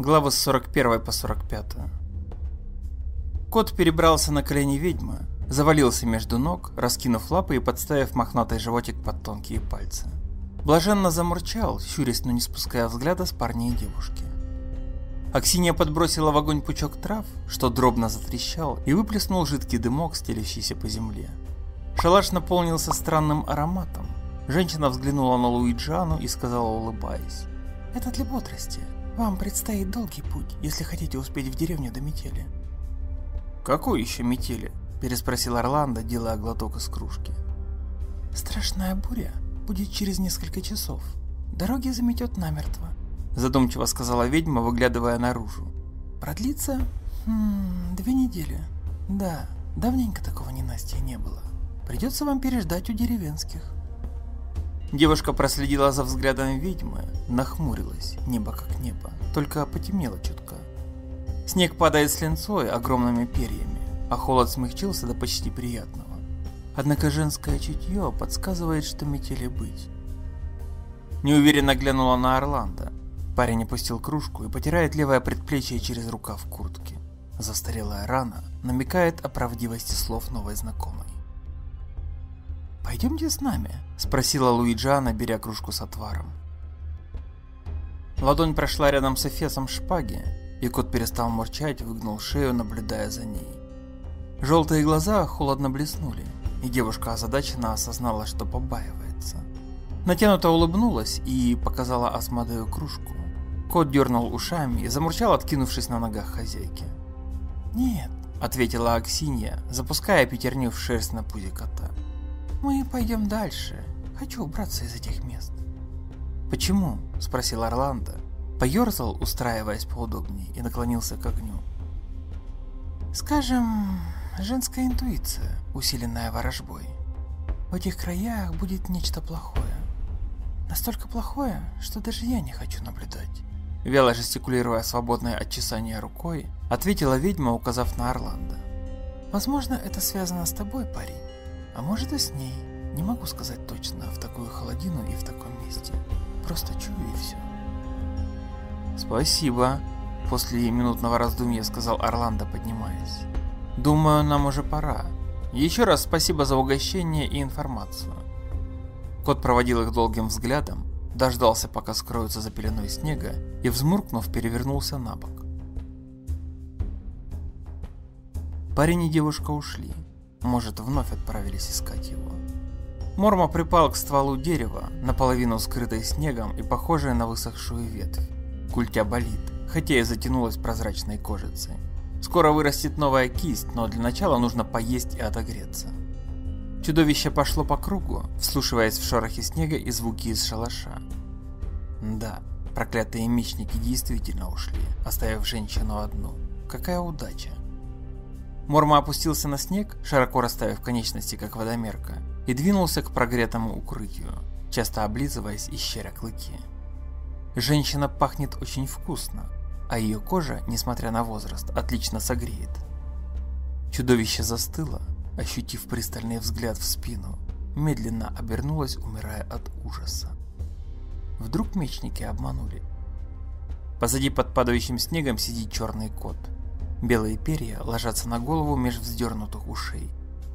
Главы с 41 по 45. Кот перебрался на колени ведьмы, завалился между ног, раскинув лапы и подставив мохнатый животик под тонкие пальцы. Блаженно замурчал, щурясь, но не спуская взгляда с парня и девушки. Аксинья подбросила в огонь пучок трав, что дробно затрещал, и выплеснул жидкий дымок, стелящийся по земле. Шалаш наполнился странным ароматом. Женщина взглянула на Луиджану и сказала, улыбаясь. «Это для бодрости. Вам предстоит долгий путь, если хотите успеть в деревню до метели. Какой еще метели? Переспросил Орландо, делая глоток из кружки. Страшная буря будет через несколько часов. Дороги заметет намертво. Задумчиво сказала ведьма, выглядывая наружу. Продлится хм, две недели. Да, давненько такого ненастья не было. Придется вам переждать у деревенских. Девушка проследила за взглядом ведьмы, нахмурилась, небо как небо, только потемнело чутка. Снег падает с линцой огромными перьями, а холод смягчился до почти приятного. Однако женское чутье подсказывает, что метели быть. Неуверенно глянула на Орландо. Парень опустил кружку и потирает левое предплечье через рукав куртки. Застарелая рана намекает о правдивости слов новой знакомой. «Пойдемте с нами?» – спросила Луиджана, беря кружку с отваром. Ладонь прошла рядом с эфесом шпаги, и кот перестал мурчать, выгнул шею, наблюдая за ней. Желтые глаза холодно блеснули, и девушка озадаченно осознала, что побаивается. Натянуто улыбнулась и показала Асмодею кружку. Кот дернул ушами и замурчал, откинувшись на ногах хозяйки. «Нет», — ответила Аксинья, запуская пятерню в шерсть на пузе кота. Мы пойдем дальше. Хочу убраться из этих мест. Почему? Спросил Орландо. Поерзал, устраиваясь поудобнее, и наклонился к огню. Скажем, женская интуиция, усиленная ворожбой. В этих краях будет нечто плохое. Настолько плохое, что даже я не хочу наблюдать. Вяло жестикулируя свободное от чесания рукой, ответила ведьма, указав на Орландо. Возможно, это связано с тобой, парень. А может и с ней. Не могу сказать точно, в такую холодину и в таком месте. Просто чую и все. Спасибо. После минутного раздумья сказал Орландо, поднимаясь. Думаю, нам уже пора. Еще раз спасибо за угощение и информацию. Кот проводил их долгим взглядом, дождался, пока скроются за пеленой снега, и, взмуркнув, перевернулся на бок. Парень и девушка ушли. Может, вновь отправились искать его. Морма припал к стволу дерева, наполовину скрытой снегом и похожей на высохшую ветвь. Культя болит, хотя и затянулась прозрачной кожицей. Скоро вырастет новая кисть, но для начала нужно поесть и отогреться. Чудовище пошло по кругу, вслушиваясь в шорохи снега и звуки из шалаша. Да, проклятые мечники действительно ушли, оставив женщину одну. Какая удача. Морма опустился на снег, широко расставив конечности, как водомерка, и двинулся к прогретому укрытию, часто облизываясь и щеря клыки. Женщина пахнет очень вкусно, а ее кожа, несмотря на возраст, отлично согреет. Чудовище застыло, ощутив пристальный взгляд в спину, медленно обернулось, умирая от ужаса. Вдруг мечники обманули. Позади под падающим снегом сидит черный кот – Белые перья ложатся на голову меж вздернутых ушей,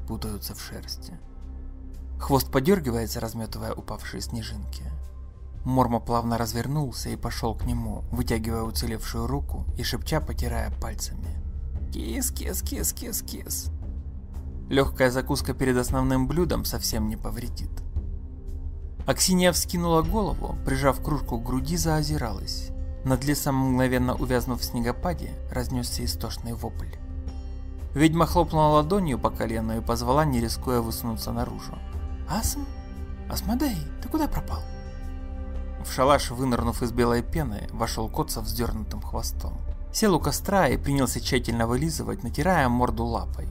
путаются в шерсти. Хвост подергивается, разметывая упавшие снежинки. Морма плавно развернулся и пошел к нему, вытягивая уцелевшую руку и шепча, потирая пальцами. «Кис, кис, кис, кис, кис». Легкая закуска перед основным блюдом совсем не повредит. Аксинья вскинула голову, прижав кружку к груди, заозиралась. Над лесом, мгновенно увязнув в снегопаде, разнесся истошный вопль. Ведьма хлопнула ладонью по колену и позвала, не рискуя высунуться наружу. «Асм? Асмодей, ты куда пропал?» В шалаш, вынырнув из белой пены, вошел кот со вздернутым хвостом. Сел у костра и принялся тщательно вылизывать, натирая морду лапой.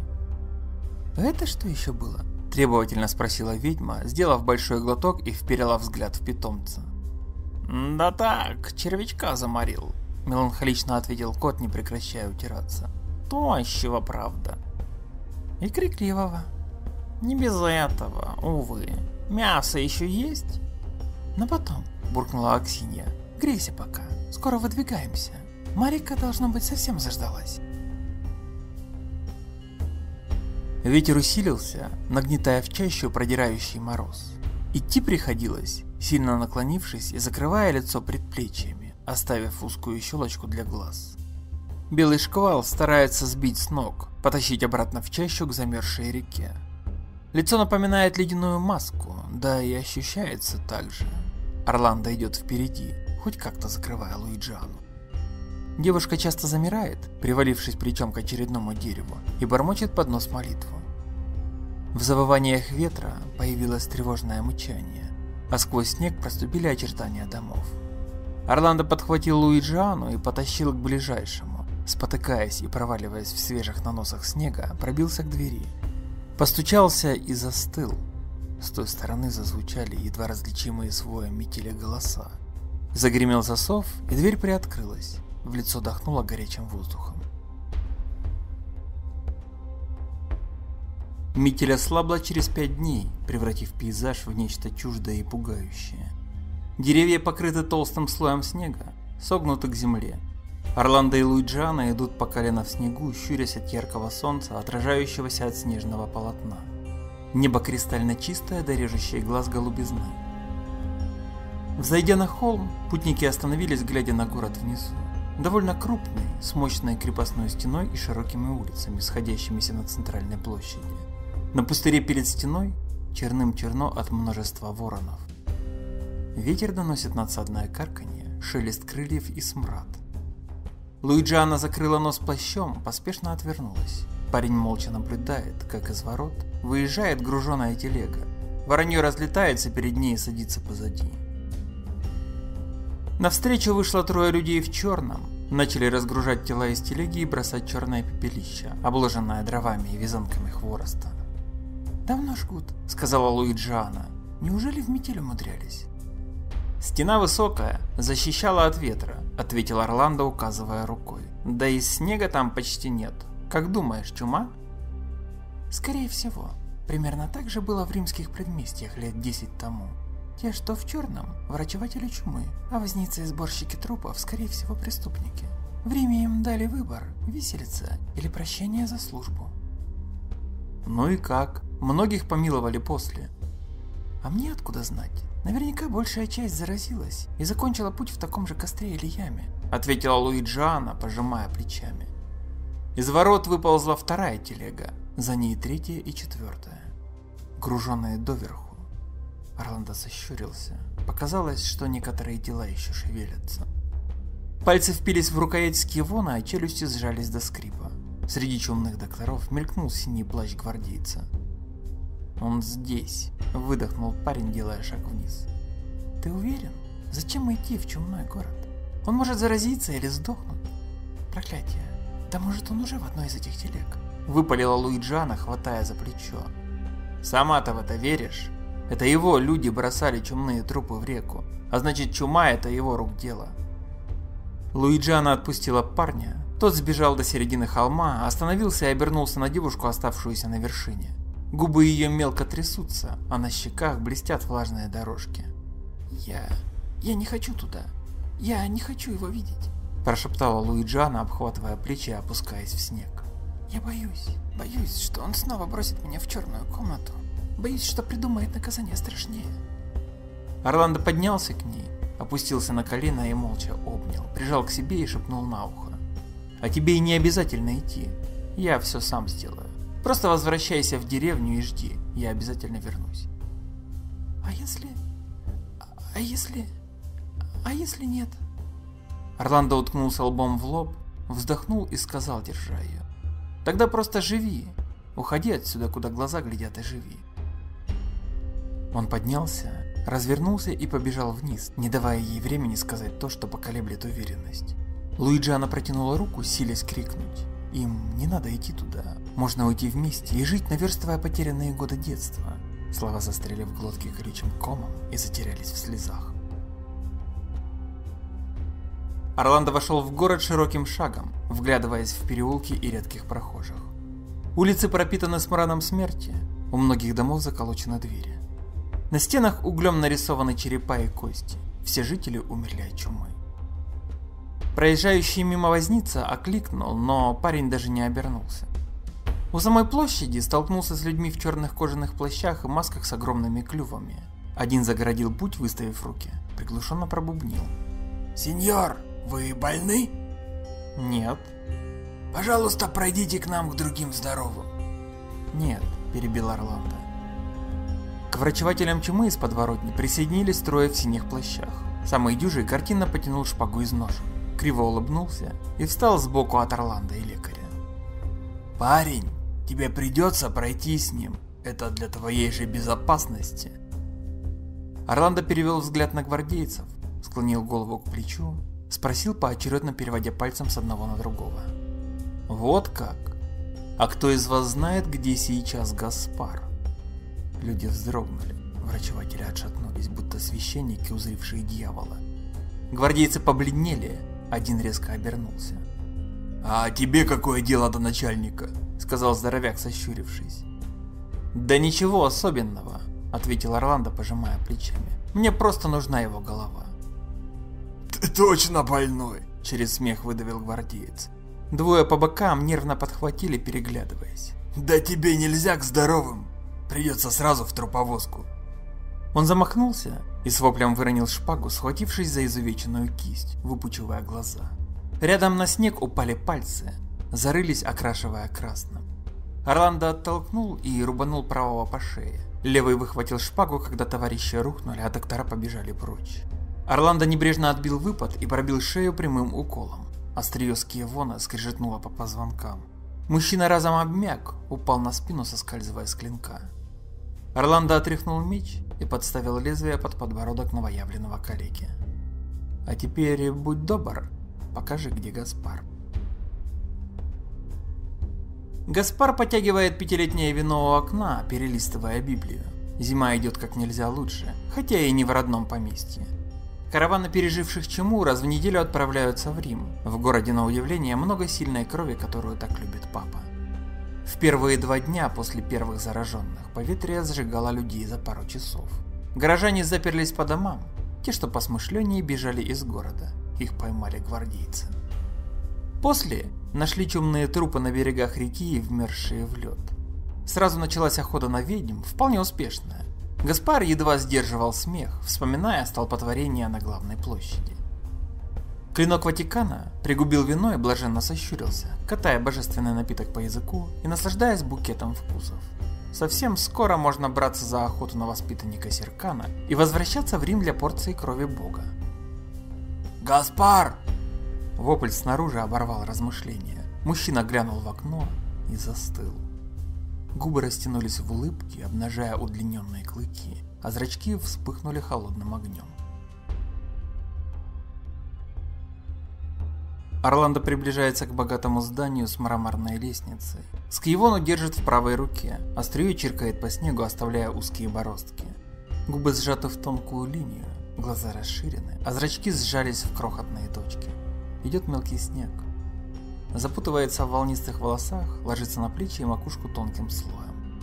«Это что еще было?» – требовательно спросила ведьма, сделав большой глоток и вперила взгляд в питомца. «Да так, червячка заморил», – меланхолично ответил кот, не прекращая утираться. «Тощего, правда». «И крикливого». «Не без этого, увы. Мясо еще есть?» «Но потом», – буркнула Аксинья. «Грейся пока, скоро выдвигаемся». Марика, должно быть, совсем заждалась. Ветер усилился, нагнетая в чащу продирающий мороз. Идти приходилось, сильно наклонившись и закрывая лицо предплечьями, оставив узкую щелочку для глаз. Белый шквал старается сбить с ног, потащить обратно в чащу к замерзшей реке. Лицо напоминает ледяную маску, да и ощущается так же. Орландо идет впереди, хоть как-то закрывая Луиджану. Девушка часто замирает, привалившись плечом к очередному дереву, и бормочет под нос молитву. В завываниях ветра появилось тревожное мычание, а сквозь снег проступили очертания домов. Орландо подхватил Луиджиану и потащил к ближайшему, спотыкаясь и проваливаясь в свежих наносах снега, пробился к двери. Постучался и застыл. С той стороны зазвучали едва различимые своем метели голоса. Загремел засов, и дверь приоткрылась. В лицо дохнуло горячим воздухом. Метель ослабла через пять дней, превратив пейзаж в нечто чуждое и пугающее. Деревья покрыты толстым слоем снега, согнуты к земле. Орландо и Луиджиана идут по колено в снегу, щурясь от яркого солнца, отражающегося от снежного полотна. Небо кристально чистое, до режущей глаз голубизны. Взойдя на холм, путники остановились, глядя на город внизу довольно крупный, с мощной крепостной стеной и широкими улицами, сходящимися на центральной площади. На пустыре перед стеной черным черно от множества воронов. Ветер доносит надсадное карканье, шелест крыльев и смрад. Луиджиана закрыла нос плащом, поспешно отвернулась. Парень молча наблюдает, как из ворот выезжает груженная телега. Воронье разлетается перед ней и садится позади. Навстречу вышло трое людей в черном. Начали разгружать тела из телеги и бросать черное пепелище, обложенное дровами и вязанками хвороста. «Давно жгут», — сказала Луиджиана. «Неужели в метель умудрялись?» «Стена высокая, защищала от ветра», — ответил Орландо, указывая рукой. «Да и снега там почти нет. Как думаешь, чума?» «Скорее всего. Примерно так же было в римских предместьях лет десять тому. Те, что в черном, врачеватели чумы, а возницы и сборщики трупов, скорее всего, преступники. В Риме им дали выбор – виселица или прощение за службу. Ну и как? Многих помиловали после. А мне откуда знать? Наверняка большая часть заразилась и закончила путь в таком же костре или яме, ответила Луиджиана, пожимая плечами. Из ворот выползла вторая телега, за ней третья и четвертая, груженные доверху. Орландо сощурился. Показалось, что некоторые дела еще шевелятся. Пальцы впились в рукоять скивона, а челюсти сжались до скрипа. Среди чумных докторов мелькнул синий плащ гвардейца. «Он здесь», — выдохнул парень, делая шаг вниз. «Ты уверен? Зачем идти в чумной город? Он может заразиться или сдохнуть. Проклятие. Да может он уже в одной из этих телег?» Выпалила Луиджана, хватая за плечо. «Сама-то в это веришь?» Это его люди бросали чумные трупы в реку, а значит чума это его рук дело. Луиджана отпустила парня, тот сбежал до середины холма, остановился и обернулся на девушку, оставшуюся на вершине. Губы ее мелко трясутся, а на щеках блестят влажные дорожки. «Я... я не хочу туда. Я не хочу его видеть», – прошептала Луиджана, обхватывая плечи и опускаясь в снег. «Я боюсь, боюсь, что он снова бросит меня в черную комнату Боюсь, что придумает наказание страшнее. Орландо поднялся к ней, опустился на колено и молча обнял, прижал к себе и шепнул на ухо. А тебе и не обязательно идти. Я все сам сделаю. Просто возвращайся в деревню и жди. Я обязательно вернусь. А если... А если... А если нет? Орландо уткнулся лбом в лоб, вздохнул и сказал, держа ее. Тогда просто живи. Уходи отсюда, куда глаза глядят, и живи. Он поднялся, развернулся и побежал вниз, не давая ей времени сказать то, что поколеблет уверенность. Луиджиана протянула руку, силясь крикнуть. Им не надо идти туда. Можно уйти вместе и жить, наверстывая потерянные годы детства. Слова застряли в глотке колючим комом и затерялись в слезах. Орландо вошел в город широким шагом, вглядываясь в переулки и редких прохожих. Улицы пропитаны смрадом смерти, у многих домов заколочены двери. На стенах углем нарисованы черепа и кости. Все жители умерли от чумы. Проезжающий мимо возница окликнул, но парень даже не обернулся. У самой площади столкнулся с людьми в черных кожаных плащах и масках с огромными клювами. Один загородил путь, выставив руки. Приглушенно пробубнил. «Сеньор, вы больны?» «Нет». «Пожалуйста, пройдите к нам к другим здоровым». «Нет», – перебил Орландо. К врачевателям чумы из подворотни присоединились трое в синих плащах. Самый дюжий картинно потянул шпагу из ножа, криво улыбнулся и встал сбоку от Орландо и лекаря. «Парень, тебе придется пройти с ним. Это для твоей же безопасности». Орландо перевел взгляд на гвардейцев, склонил голову к плечу, спросил поочередно переводя пальцем с одного на другого. «Вот как? А кто из вас знает, где сейчас Гаспар?» Люди вздрогнули, врачеватели отшатнулись, будто священники, узрившие дьявола. Гвардейцы побледнели, один резко обернулся. «А тебе какое дело до начальника?» — сказал здоровяк, сощурившись. «Да ничего особенного», — ответил Орландо, пожимая плечами. «Мне просто нужна его голова». «Ты точно больной!» — через смех выдавил гвардеец. Двое по бокам нервно подхватили, переглядываясь. «Да тебе нельзя к здоровым! Придется сразу в труповозку!» Он замахнулся и с воплем выронил шпагу, схватившись за изувеченную кисть, выпучивая глаза. Рядом на снег упали пальцы, зарылись, окрашивая красным. Орландо оттолкнул и рубанул правого по шее. Левый выхватил шпагу, когда товарищи рухнули, а доктора побежали прочь. Орландо небрежно отбил выпад и пробил шею прямым уколом. Острие скиевона скрежетнуло по позвонкам. Мужчина разом обмяк, упал на спину, соскальзывая с клинка. Орландо отряхнул меч и подставил лезвие под подбородок новоявленного калеки. А теперь будь добр, покажи, где Гаспар. Гаспар потягивает пятилетнее вино у окна, перелистывая Библию. Зима идет как нельзя лучше, хотя и не в родном поместье. Караваны переживших чуму раз в неделю отправляются в Рим. В городе, на удивление, много сильной крови, которую так любит папа. В первые два дня после первых зараженных поветрие сжигало людей за пару часов. Горожане заперлись по домам. Те, что посмышленнее, бежали из города. Их поймали гвардейцы. После нашли чумные трупы на берегах реки и вмерзшие в лед. Сразу началась охота на ведьм, вполне успешная. Гаспар едва сдерживал смех, вспоминая столпотворение на главной площади. Клинок Ватикана пригубил вино и блаженно сощурился, катая божественный напиток по языку и наслаждаясь букетом вкусов. Совсем скоро можно браться за охоту на воспитанника Серкана и возвращаться в Рим для порции крови бога. «Гаспар!» Вопль снаружи оборвал размышления. Мужчина глянул в окно и застыл. Губы растянулись в улыбке, обнажая удлиненные клыки, а зрачки вспыхнули холодным огнем. Орландо приближается к богатому зданию с мраморной лестницей. Скьевону держит в правой руке, острие чиркает по снегу, оставляя узкие бороздки. Губы сжаты в тонкую линию, глаза расширены, а зрачки сжались в крохотные точки. Идет мелкий снег. Запутывается в волнистых волосах, ложится на плечи и макушку тонким слоем.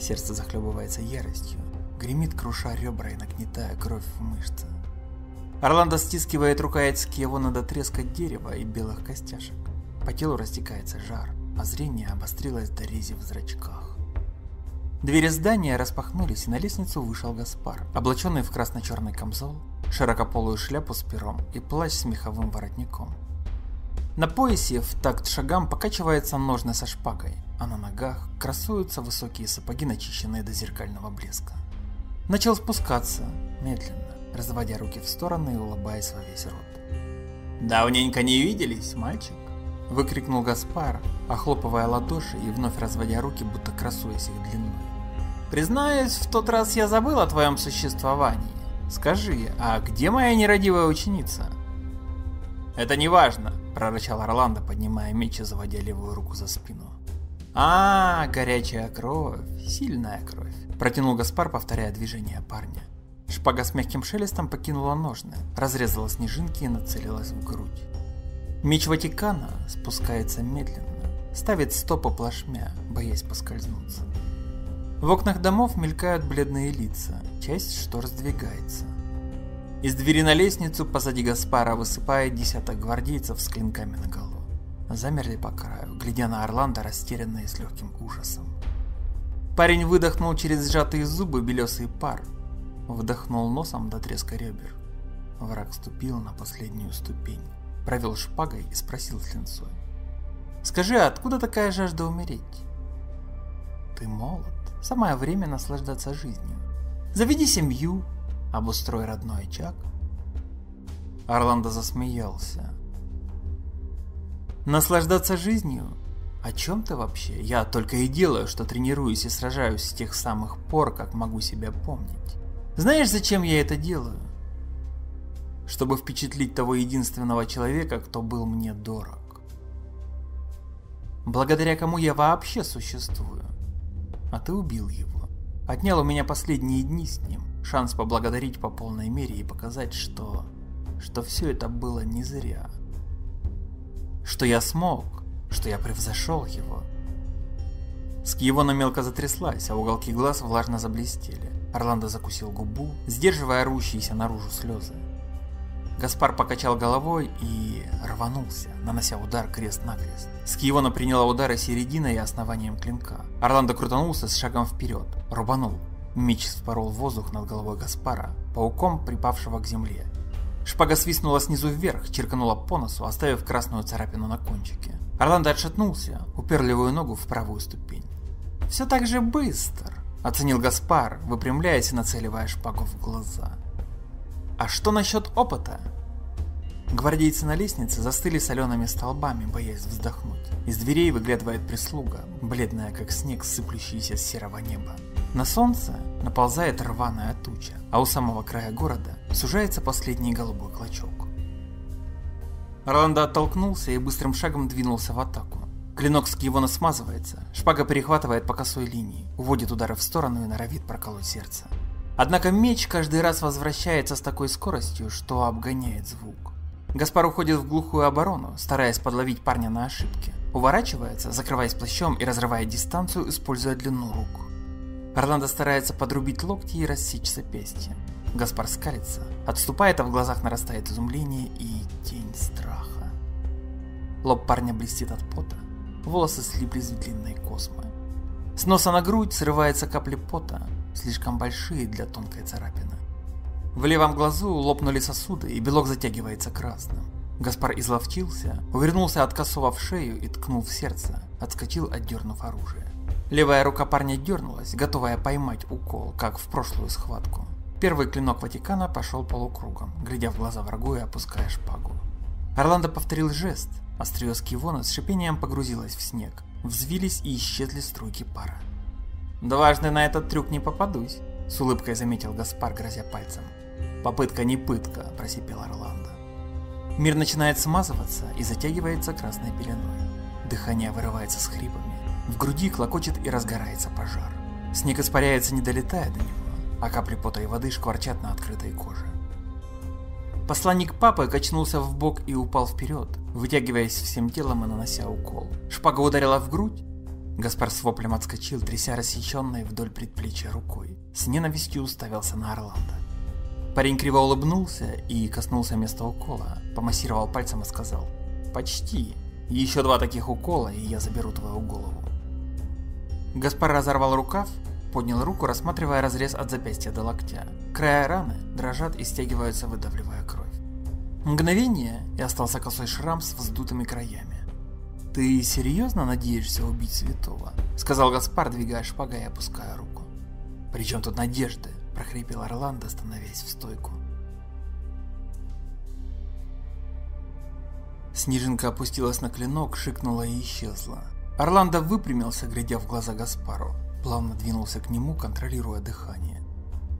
Сердце захлебывается яростью, гремит, круша ребра и нагнетая кровь в мышцы. Орландо стискивает рукоять Скиевона до треска дерева и белых костяшек. По телу растекается жар, а зрение обострилось до рези в зрачках. Двери здания распахнулись, и на лестницу вышел Гаспар, облаченный в красно-черный камзол, широкополую шляпу с пером и плащ с меховым воротником. На поясе в такт шагам покачивается ножны со шпагой, а на ногах красуются высокие сапоги, начищенные до зеркального блеска. Начал спускаться, медленно, разводя руки в стороны и улыбаясь во весь рот. «Давненько не виделись, мальчик!» – выкрикнул Гаспар, охлопывая ладоши и вновь разводя руки, будто красуясь их длиной. «Признаюсь, в тот раз я забыл о твоем существовании. Скажи, а где моя нерадивая ученица?» «Это не важно», – прорычал Орландо, поднимая меч и заводя левую руку за спину. «А, горячая кровь, сильная кровь», – протянул Гаспар, повторяя движение парня. Шпага с мягким шелестом покинула ножны, разрезала снежинки и нацелилась в грудь. Меч Ватикана спускается медленно, ставит стопы плашмя, боясь поскользнуться. В окнах домов мелькают бледные лица, часть штор сдвигается. Из двери на лестницу позади Гаспара высыпает десяток гвардейцев с клинками на голову. Замерли по краю, глядя на Орландо, растерянные с легким ужасом. Парень выдохнул через сжатые зубы белесый пар, вдохнул носом до треска ребер. Враг ступил на последнюю ступень, провел шпагой и спросил с линцой. «Скажи, откуда такая жажда умереть?» «Ты молод, самое время наслаждаться жизнью. Заведи семью, обустрой родной очаг». Орландо засмеялся. «Наслаждаться жизнью? О чем ты вообще? Я только и делаю, что тренируюсь и сражаюсь с тех самых пор, как могу себя помнить. Знаешь, зачем я это делаю? чтобы впечатлить того единственного человека, кто был мне дорог. Благодаря кому я вообще существую. А ты убил его. Отнял у меня последние дни с ним, шанс поблагодарить по полной мере и показать, что... что все это было не зря. Что я смог, что я превзошел его. Скиевона мелко затряслась, а уголки глаз влажно заблестели. Орландо закусил губу, сдерживая рущиеся наружу слезы. Гаспар покачал головой и рванулся, нанося удар крест-накрест. Скиона приняла удары серединой и основанием клинка. Орландо крутанулся с шагом вперед, рубанул. Меч спорол воздух над головой Гаспара, пауком припавшего к земле. Шпага свистнула снизу вверх, черканула по носу, оставив красную царапину на кончике. Орландо отшатнулся, упер левую ногу в правую ступень. «Все так же быстро», — оценил Гаспар, выпрямляясь и нацеливая шпагу в глаза. А что насчет опыта? Гвардейцы на лестнице застыли солеными столбами, боясь вздохнуть. Из дверей выглядывает прислуга, бледная как снег, сыплющийся с серого неба. На солнце наползает рваная туча, а у самого края города сужается последний голубой клочок. Роланда оттолкнулся и быстрым шагом двинулся в атаку. Клинок с Киевона смазывается, шпага перехватывает по косой линии, уводит удары в сторону и норовит проколоть сердце. Однако меч каждый раз возвращается с такой скоростью, что обгоняет звук. Гаспар уходит в глухую оборону, стараясь подловить парня на ошибке. Уворачивается, закрываясь плащом и разрывая дистанцию, используя длину рук. Орландо старается подрубить локти и рассечь запястье. Гаспар скалится, отступает, а в глазах нарастает изумление и тень страха. Лоб парня блестит от пота, волосы слиплись в длинные космы. С носа на грудь срывается капли пота, слишком большие для тонкой царапины. В левом глазу лопнули сосуды, и белок затягивается красным. Гаспар изловчился, увернулся от косого в шею и ткнул в сердце, отскочил, отдернув оружие. Левая рука парня дернулась, готовая поймать укол, как в прошлую схватку. Первый клинок Ватикана пошел полукругом, глядя в глаза врагу и опуская шпагу. Орландо повторил жест, острие скивона с шипением погрузилось в снег, взвились и исчезли струйки пара. «Дважды на этот трюк не попадусь», — с улыбкой заметил Гаспар, грозя пальцем. «Попытка не пытка», — просипел Орландо. Мир начинает смазываться и затягивается красной пеленой. Дыхание вырывается с хрипами. В груди клокочет и разгорается пожар. Снег испаряется, не долетая до него, а капли пота и воды шкварчат на открытой коже. Посланник папы качнулся в бок и упал вперед, вытягиваясь всем телом и нанося укол. Шпага ударила в грудь, Гаспар с воплем отскочил, тряся рассеченной вдоль предплечья рукой. С ненавистью уставился на Орландо. Парень криво улыбнулся и коснулся места укола, помассировал пальцем и сказал «Почти. Еще два таких укола, и я заберу твою голову». Гаспар разорвал рукав, поднял руку, рассматривая разрез от запястья до локтя. Края раны дрожат и стягиваются, выдавливая кровь. Мгновение, и остался косой шрам с вздутыми краями. «Ты серьезно надеешься убить святого?» — сказал Гаспар, двигая шпагой и опуская руку. «При чем тут надежды?» — прохрипел Орландо, становясь в стойку. Снежинка опустилась на клинок, шикнула и исчезла. Орландо выпрямился, глядя в глаза Гаспару. Плавно двинулся к нему, контролируя дыхание.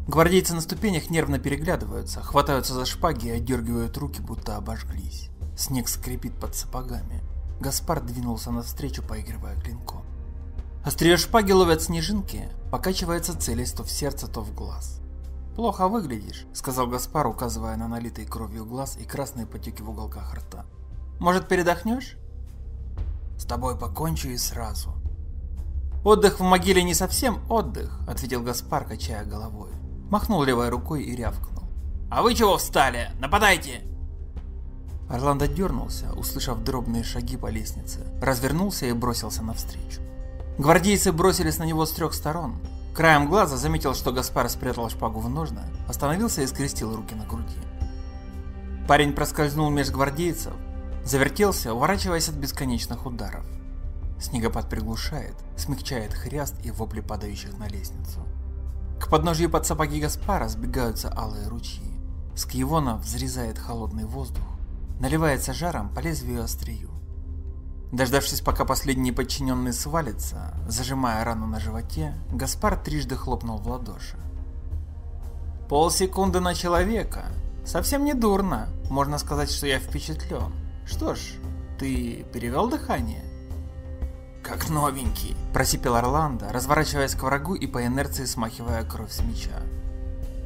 Гвардейцы на ступенях нервно переглядываются, хватаются за шпаги и отдергивают руки, будто обожглись. Снег скрипит под сапогами. Гаспар двинулся навстречу, поигрывая клинком. Острие шпаги ловят снежинки, покачивается целясь то в сердце, то в глаз. «Плохо выглядишь», — сказал Гаспар, указывая на налитый кровью глаз и красные потеки в уголках рта. «Может, передохнешь?» «С тобой покончу и сразу». «Отдых в могиле не совсем отдых», — ответил Гаспар, качая головой. Махнул левой рукой и рявкнул. А вы чего встали? Нападайте! Орландо дернулся, услышав дробные шаги по лестнице, развернулся и бросился навстречу. Гвардейцы бросились на него с трех сторон. Краем глаза заметил, что Гаспар спрятал шпагу в ножны, остановился и скрестил руки на груди. Парень проскользнул меж гвардейцев, завертелся, уворачиваясь от бесконечных ударов. Снегопад приглушает, смягчает хряст и вопли падающих на лестницу. К подножью под сапоги Гаспара сбегаются алые ручьи. Скиевона взрезает холодный воздух, наливается жаром по лезвию острию. Дождавшись, пока последний подчиненный свалится, зажимая рану на животе, Гаспар трижды хлопнул в ладоши. Полсекунды на человека. Совсем не дурно. Можно сказать, что я впечатлен. Что ж, ты перевел дыхание? Как новенький, просипел Орландо, разворачиваясь к врагу и по инерции смахивая кровь с меча.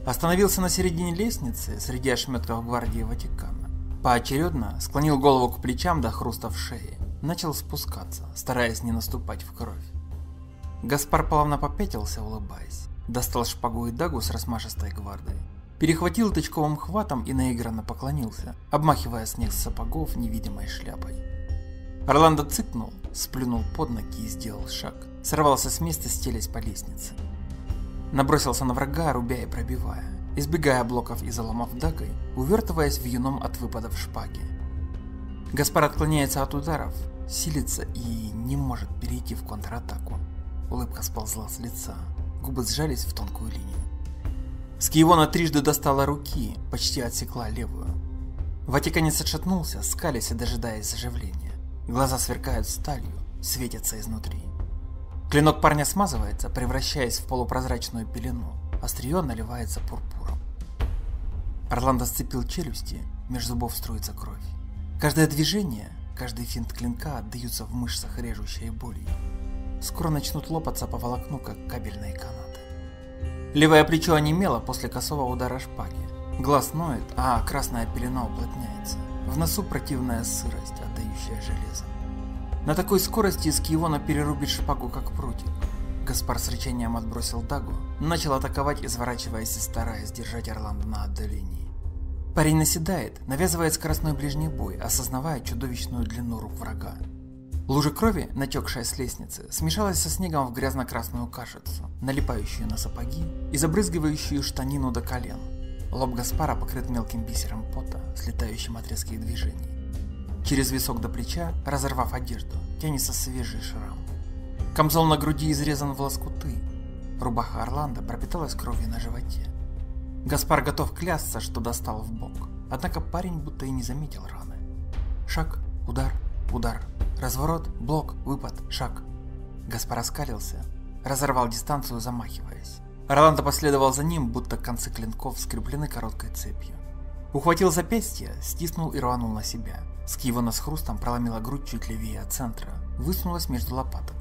Остановился на середине лестницы среди ошметков гвардии Ватикана. Поочередно склонил голову к плечам до хруста в шее. Начал спускаться, стараясь не наступать в кровь. Гаспар плавно попятился, улыбаясь. Достал шпагу и дагу с размашистой гвардой. Перехватил тычковым хватом и наигранно поклонился, обмахивая снег с сапогов невидимой шляпой. Орландо цыкнул, сплюнул под ноги и сделал шаг. Сорвался с места, стелясь по лестнице. Набросился на врага, рубя и пробивая, избегая блоков и заломав дагой, увертываясь в юном от выпадов шпаги. Гаспар отклоняется от ударов, силится и не может перейти в контратаку. Улыбка сползла с лица, губы сжались в тонкую линию. Скиевона трижды достала руки, почти отсекла левую. Ватиканец отшатнулся, скалясь и дожидаясь заживления. Глаза сверкают сталью, светятся изнутри. Клинок парня смазывается, превращаясь в полупрозрачную пелену. Острие наливается пурпуром. Орландо сцепил челюсти, между зубов струится кровь. Каждое движение, каждый финт клинка отдаются в мышцах режущей болью. Скоро начнут лопаться по волокну, как кабельные канаты. Левое плечо онемело после косого удара шпаги. Глаз ноет, а красная пелена уплотняется. В носу противная сырость, отдающая железом. На такой скорости Скиона перерубит шпагу, как прутик. Гаспар с рычанием отбросил дагу, начал атаковать, изворачиваясь и стараясь держать Орландо на отдалении. Парень наседает, навязывает скоростной ближний бой, осознавая чудовищную длину рук врага. Лужа крови, натекшая с лестницы, смешалась со снегом в грязно-красную кашицу, налипающую на сапоги и забрызгивающую штанину до колен. Лоб Гаспара покрыт мелким бисером пота, слетающим от резких движений. Через висок до плеча, разорвав одежду, тянется свежий шрам. Камзол на груди изрезан в лоскуты. Рубаха Орландо пропиталась кровью на животе. Гаспар готов клясться, что достал в бок. Однако парень будто и не заметил раны. Шаг, удар, удар, разворот, блок, выпад, шаг. Гаспар оскалился, разорвал дистанцию, замахиваясь. Орландо последовал за ним, будто концы клинков скреплены короткой цепью. Ухватил запястье, стиснул и рванул на себя. Скивана с хрустом проломила грудь чуть левее от центра, высунулась между лопаток.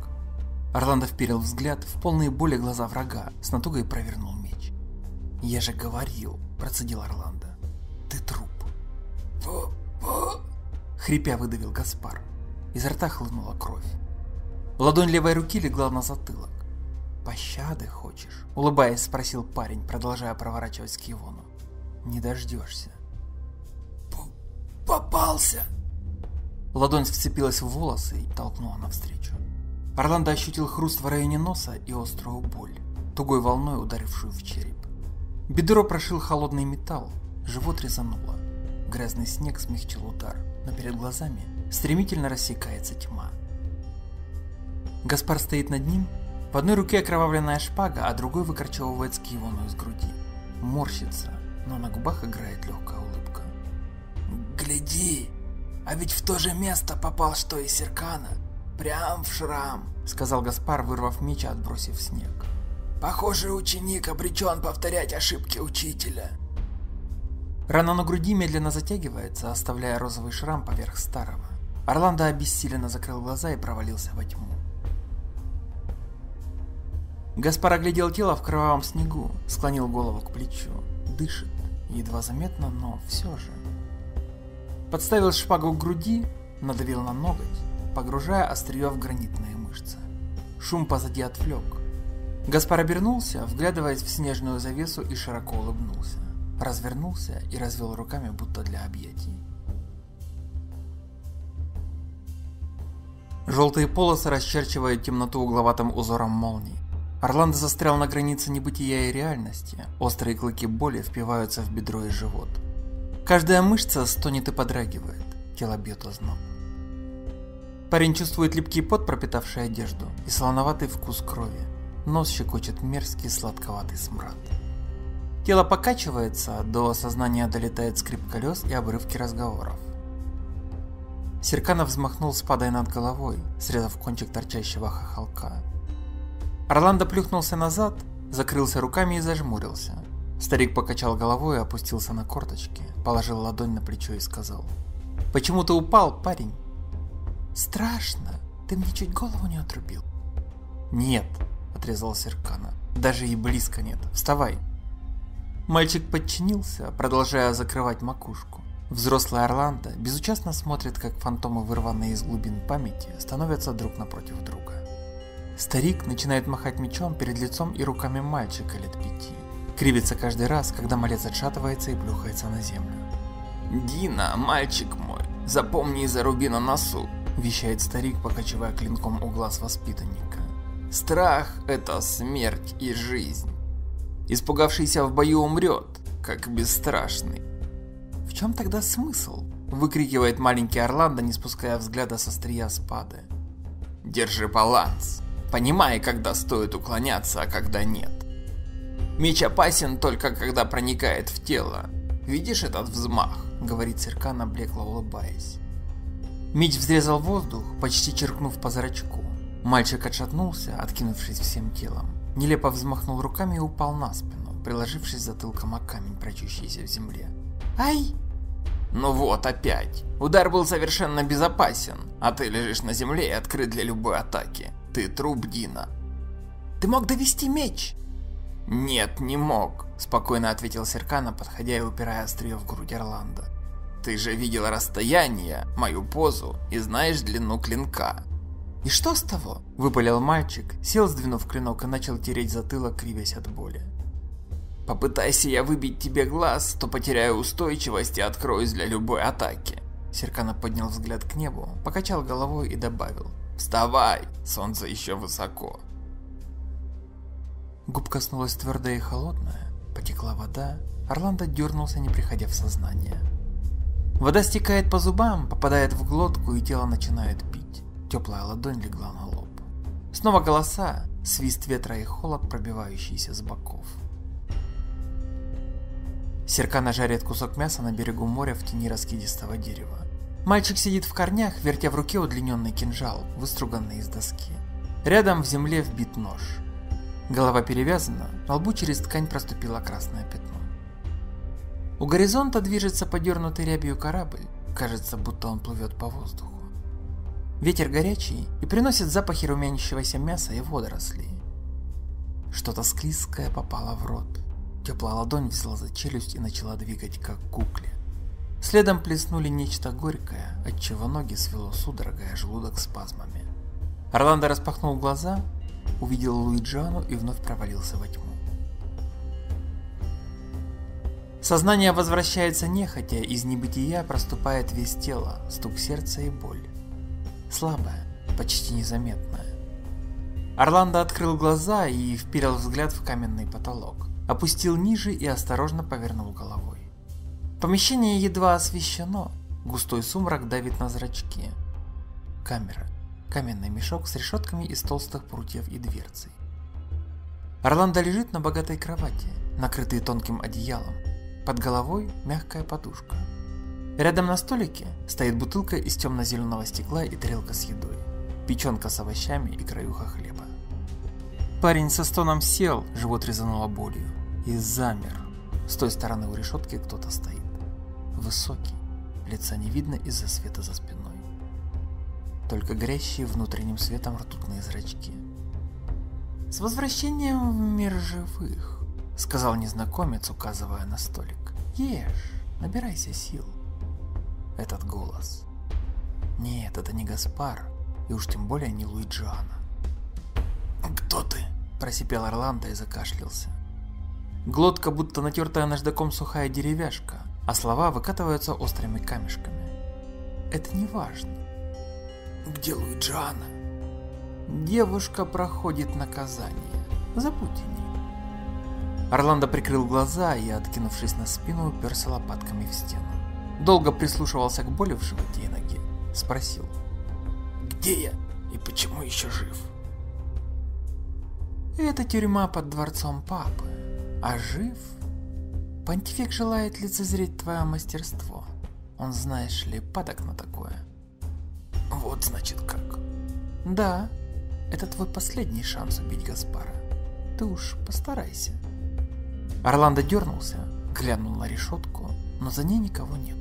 Орландо вперил взгляд в полные боли глаза врага, с натугой провернул меч. «Я же говорил», – процедил Орландо. «Ты труп». Хрипя выдавил Гаспар. Изо рта хлынула кровь. Ладонь левой руки легла на затылок. «Пощады хочешь?» – улыбаясь, спросил парень, продолжая проворачивать Скивону. «Не дождешься». «Попался!» Ладонь вцепилась в волосы и толкнула навстречу. Орландо ощутил хруст в районе носа и острую боль, тугой волной ударившую в череп. Бедро прошил холодный металл, живот резануло. Грязный снег смягчил удар, но перед глазами стремительно рассекается тьма. Гаспар стоит над ним, в одной руке окровавленная шпага, а другой выкорчевывает скивону из груди. Морщится, но на губах играет легкая улыбка. «Гляди, а ведь в то же место попал что и Серкана, прям в шрам», — сказал Гаспар, вырвав меч и отбросив снег. Похоже, ученик обречен повторять ошибки учителя. Рана на груди медленно затягивается, оставляя розовый шрам поверх старого. Орландо обессиленно закрыл глаза и провалился во тьму. Гаспар оглядел тело в кровавом снегу, склонил голову к плечу. Дышит, едва заметно, но все же. Подставил шпагу к груди, надавил на ноготь, погружая острие в гранитные мышцы. Шум позади отвлек. Гаспар обернулся, вглядываясь в снежную завесу и широко улыбнулся. развернулся и развел руками, будто для объятий. Желтые полосы расчерчивают темноту угловатым узором молний. Орландо застрял на границе небытия и реальности. Острые клыки боли впиваются в бедро и живот. Каждая мышца стонет и подрагивает. Тело бьет озноб. Парень чувствует липкий пот, пропитавший одежду, и солоноватый вкус крови. Нос щекочет мерзкий сладковатый смрад. Тело покачивается, до сознания долетает скрип колес и обрывки разговоров. Серканов взмахнул спадой над головой, срезав кончик торчащего хохолка. Орландо плюхнулся назад, закрылся руками и зажмурился. Старик покачал головой и опустился на корточки, положил ладонь на плечо и сказал. «Почему ты упал, парень?» «Страшно. Ты мне чуть голову не отрубил». «Нет», — отрезал Серкана. «Даже и близко нет. Вставай». Мальчик подчинился, продолжая закрывать макушку. Взрослый Орландо безучастно смотрит, как фантомы, вырванные из глубин памяти, становятся друг напротив друга. Старик начинает махать мечом перед лицом и руками мальчика лет пяти. Кривится каждый раз, когда малец отшатывается и плюхается на землю. «Дина, мальчик мой, запомни и заруби на носу», – вещает старик, покачивая клинком у глаз воспитанника. «Страх – это смерть и жизнь. Испугавшийся в бою умрет, как бесстрашный. «В чем тогда смысл?» – выкрикивает маленький Орландо, не спуская взгляда со стрия спады. «Держи баланс. Понимай, когда стоит уклоняться, а когда нет. Меч опасен только когда проникает в тело. Видишь этот взмах?» – говорит Серкана, блекло улыбаясь. Меч взрезал воздух, почти черкнув по зрачку. Мальчик отшатнулся, откинувшись всем телом. Нелепо взмахнул руками и упал на спину, приложившись затылком о камень, прочущийся в земле. «Ай!» Ну вот опять. Удар был совершенно безопасен, а ты лежишь на земле и открыт для любой атаки. Ты труп Дина. Ты мог довести меч? Нет, не мог, спокойно ответил Серкана, подходя и упирая острие в грудь Орландо. Ты же видел расстояние, мою позу и знаешь длину клинка. И что с того? Выпалил мальчик, сел, сдвинув клинок и начал тереть затылок, кривясь от боли. Попытайся я выбить тебе глаз, то потеряю устойчивость и откроюсь для любой атаки. Серкана поднял взгляд к небу, покачал головой и добавил. Вставай, солнце еще высоко. Губ коснулась твердая и холодная, потекла вода, Орландо дернулся, не приходя в сознание. Вода стекает по зубам, попадает в глотку и тело начинает пить. Теплая ладонь легла на лоб. Снова голоса, свист ветра и холод, пробивающийся с боков. Серкана жарит кусок мяса на берегу моря в тени раскидистого дерева. Мальчик сидит в корнях, вертя в руке удлиненный кинжал, выструганный из доски. Рядом в земле вбит нож. Голова перевязана, на лбу через ткань проступило красное пятно. У горизонта движется подернутый рябью корабль, кажется, будто он плывет по воздуху. Ветер горячий и приносит запахи румянящегося мяса и водорослей. Что-то склизкое попало в рот. Теплая ладонь взяла за челюсть и начала двигать, как кукле. Следом плеснули нечто горькое, отчего ноги свело судорогой, а желудок спазмами. Орландо распахнул глаза, увидел Луиджану и вновь провалился во тьму. Сознание возвращается нехотя, из небытия проступает весь тело, стук сердца и боль. Слабая, почти незаметная. Орландо открыл глаза и вперил взгляд в каменный потолок опустил ниже и осторожно повернул головой. Помещение едва освещено, густой сумрак давит на зрачки. Камера. Каменный мешок с решетками из толстых прутьев и дверцей. Орландо лежит на богатой кровати, накрытый тонким одеялом. Под головой мягкая подушка. Рядом на столике стоит бутылка из темно-зеленого стекла и тарелка с едой. Печенка с овощами и краюха хлеба. Парень со стоном сел, живот резануло болью, и замер. С той стороны у решетки кто-то стоит. Высокий, лица не видно из-за света за спиной. Только горящие внутренним светом ртутные зрачки. «С возвращением в мир живых», — сказал незнакомец, указывая на столик. «Ешь, набирайся сил». Этот голос. Нет, это не Гаспар, и уж тем более не Луиджиана. «Кто ты?» Просипел Орландо и закашлялся. Глотка будто натертая наждаком сухая деревяшка, а слова выкатываются острыми камешками. Это не важно. Где Луиджиана? Девушка проходит наказание. Забудьте ней. Орландо прикрыл глаза и, откинувшись на спину, уперся лопатками в стену. Долго прислушивался к боли в животе и ноге. Спросил. Где я и почему еще жив? Это тюрьма под дворцом папы. А жив? Понтифик желает лицезреть твое мастерство. Он, знаешь ли, падок на такое. Вот значит как. Да, это твой последний шанс убить Гаспара. Ты уж постарайся. Орландо дернулся, глянул на решетку, но за ней никого нет.